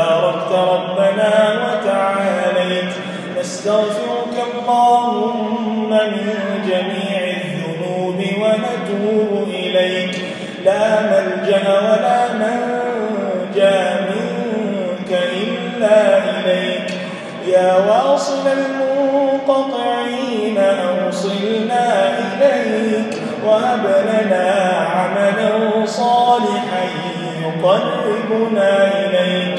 تباركت ربنا وتعاليت. نستغفرك اللهم من جميع الذنوب ونتوب إليك. لا ملجأ ولا منجأ منك إلا إليك. يا واصل المنقطعين أوصلنا إليك. وهب لنا عملا صالحا يقربنا إليك.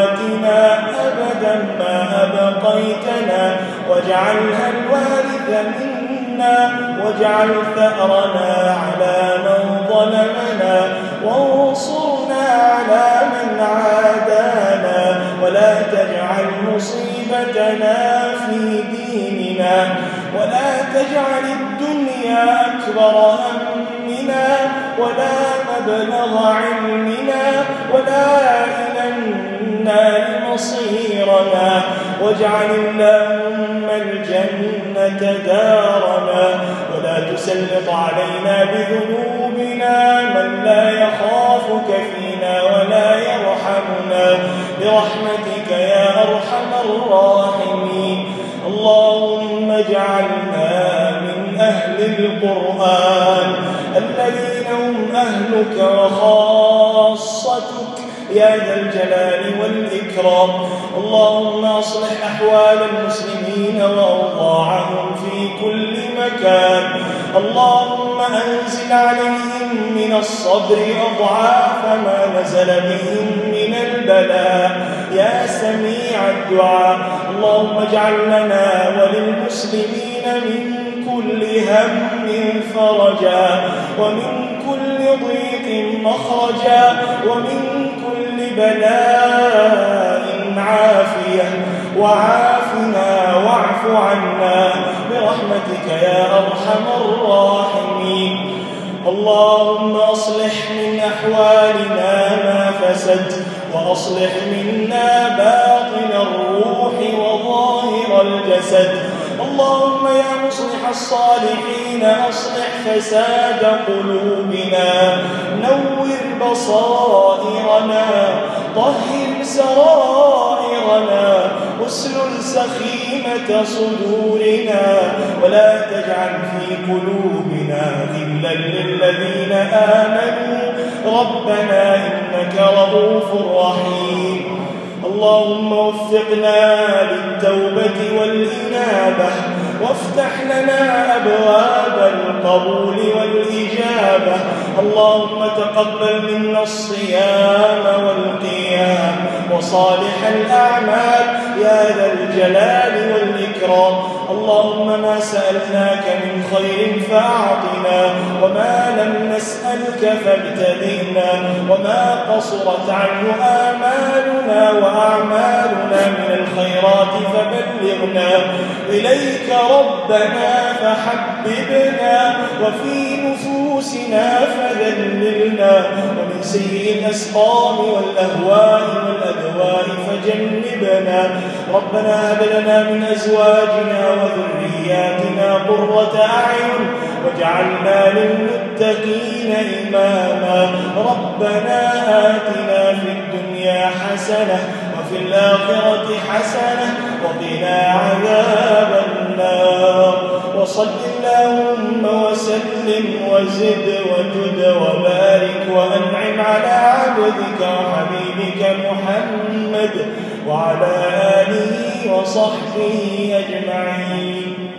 أبقيتنا واجعلها الوارث منا واجعل ثأرنا على من ظلمنا وانصرنا على من عادانا ولا تجعل مصيبتنا في ديننا ولا تجعل الدنيا أكبر همنا ولا مبلغ علمنا ولا واجعل اللهم الجنة دارنا ولا تسلط علينا بذنوبنا من لا يخافك فينا ولا يرحمنا. برحمتك يا أرحم الراحمين. اللهم اجعلنا من أهل القرآن الذين هم أهلك وخاصتك. يا ذا الجلال والإكرام. اللهم أصلح أحوال المسلمين وأوضاعهم في كل مكان. اللهم أنزل عليهم من الصبر أضعاف ما نزل بهم من البلاء. يا سميع الدعاء. اللهم اجعل لنا وللمسلمين من كل هم فرجا ومن كل ضيق مخرجا ومن بلاء عافية. وعافنا واعف عنا. برحمتك يا أرحم الراحمين. اللهم أصلح من أحوالنا ما فسد وأصلح منا باطن الروح وظاهر الجسد. اللهم يا مصلح الصالحين أصلح فساد قلوبنا. نور بصائرنا طهر سرائرنا اسلل سخيمة صدورنا. ولا تجعل في قلوبنا غلا للذين آمنوا. ربنا إنك رؤوف رحيم. اللهم وفقنا للتوبة والإنابة. وافتح لنا القبول والإجابة اللهم تقبل منا الصيام والقيام وصالح الأعمال يا ذا الجلال والإكرام. اللهم ما سألناك من خير فأعطنا وما لم نسألك فابتدئنا وما قصرت عنه آمالنا وأعمالنا من الخيرات فبلغنا إليك ربنا فحببنا وفي نفوسنا فذللنا ومن سيء الأسقام والأهواء والأدواء فجنبنا. ربنا هب لنا من أزواجنا وذرياتنا قرة أعين واجعلنا للمتقين إماما. ربنا آتنا في الدنيا حسنة وفي الآخرة حسنة وقنا عذاب وسلم وزد وجد وبارك وأنعم على عبدك وحبيبك محمد وعلى آله وصحبه أجمعين.